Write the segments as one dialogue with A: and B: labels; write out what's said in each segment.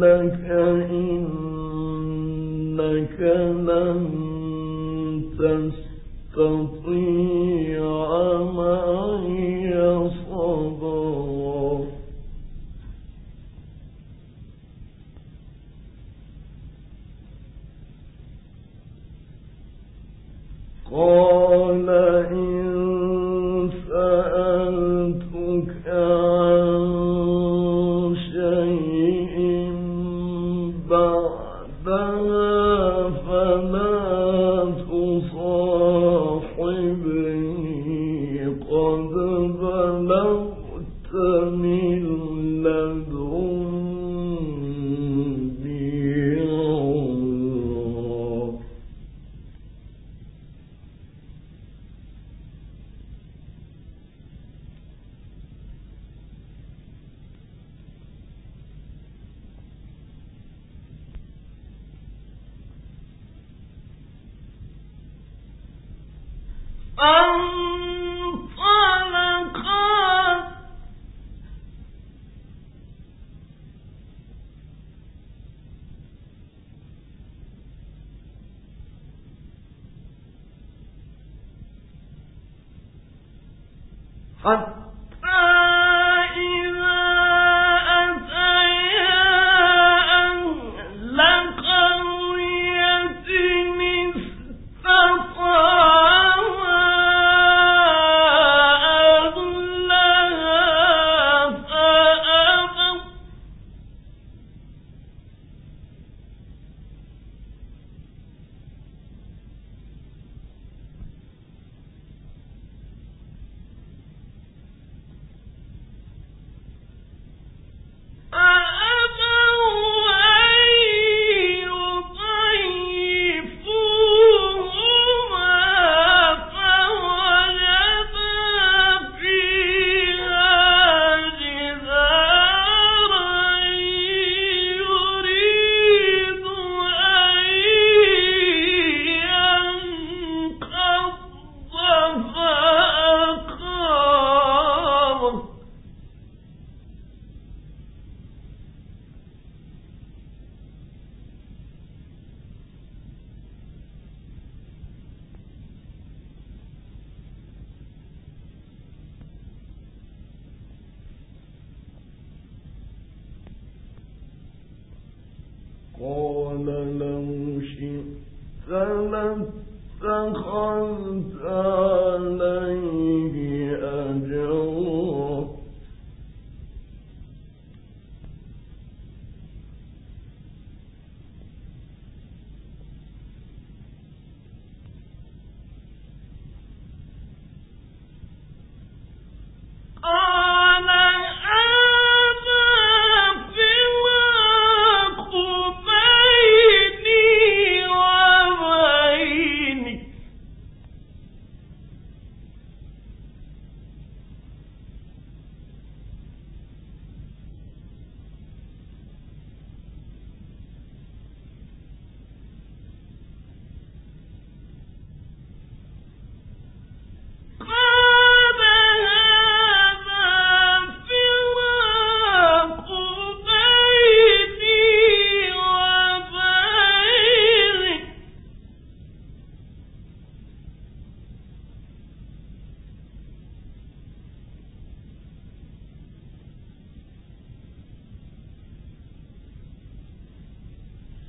A: لك إنك لن تستطيع معي صبرا. قال i قال لو شئت لاتخذت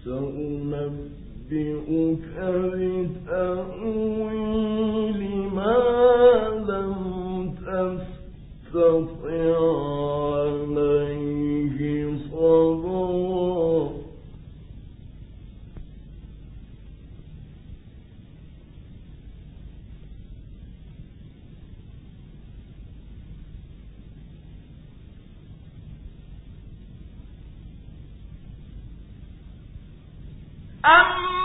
A: سأنبئك أم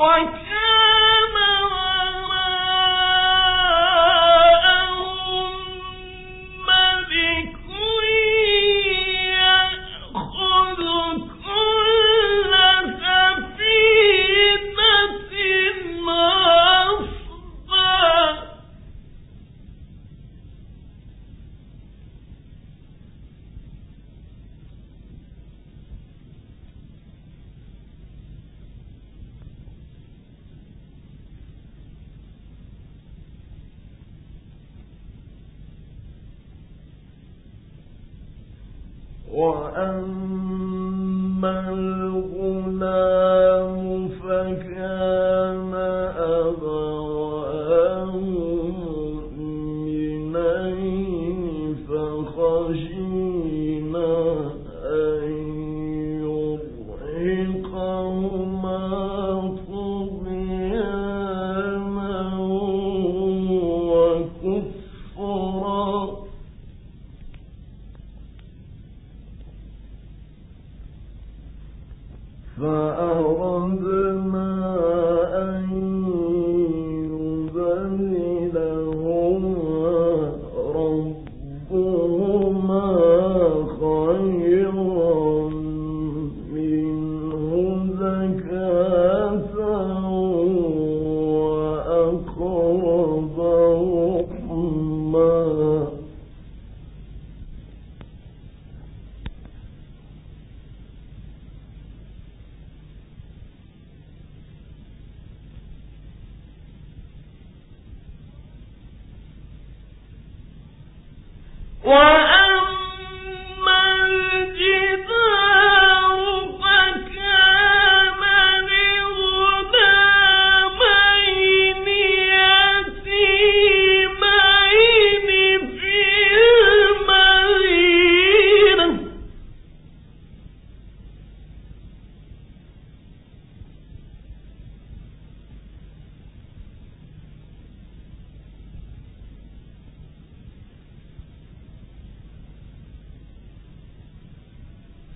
A: وكان وأما الغلام فكان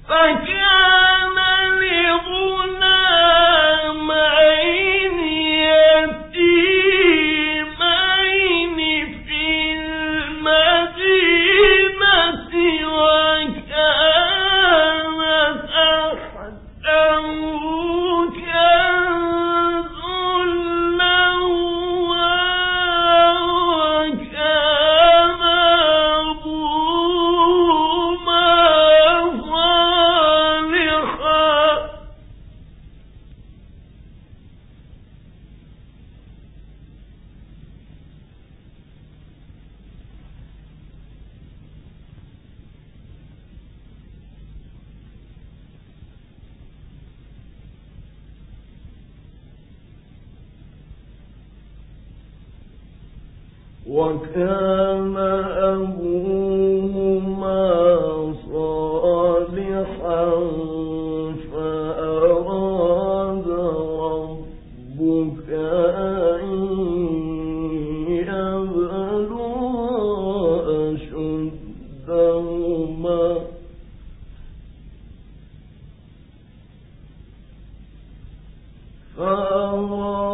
A: Thank you. وكان أبوهما صالحا فأراد ربك أن يبلغ أشدهما. فأراد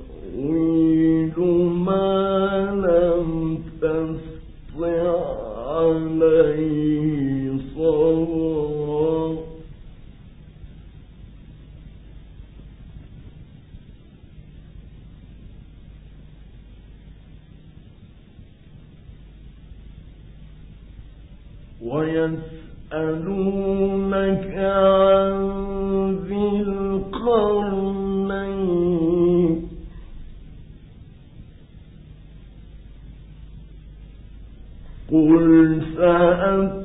A: ويسألونك عن ذي قل سأتلو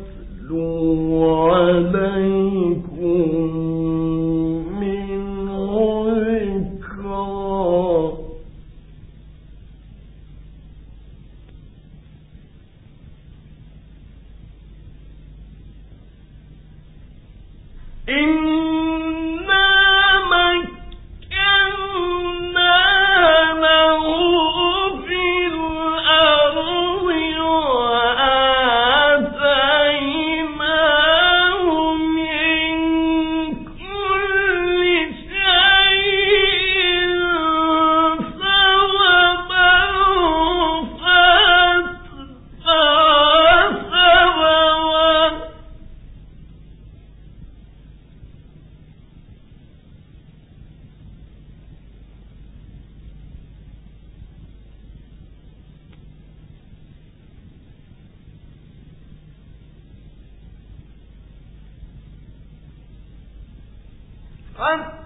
A: Franz!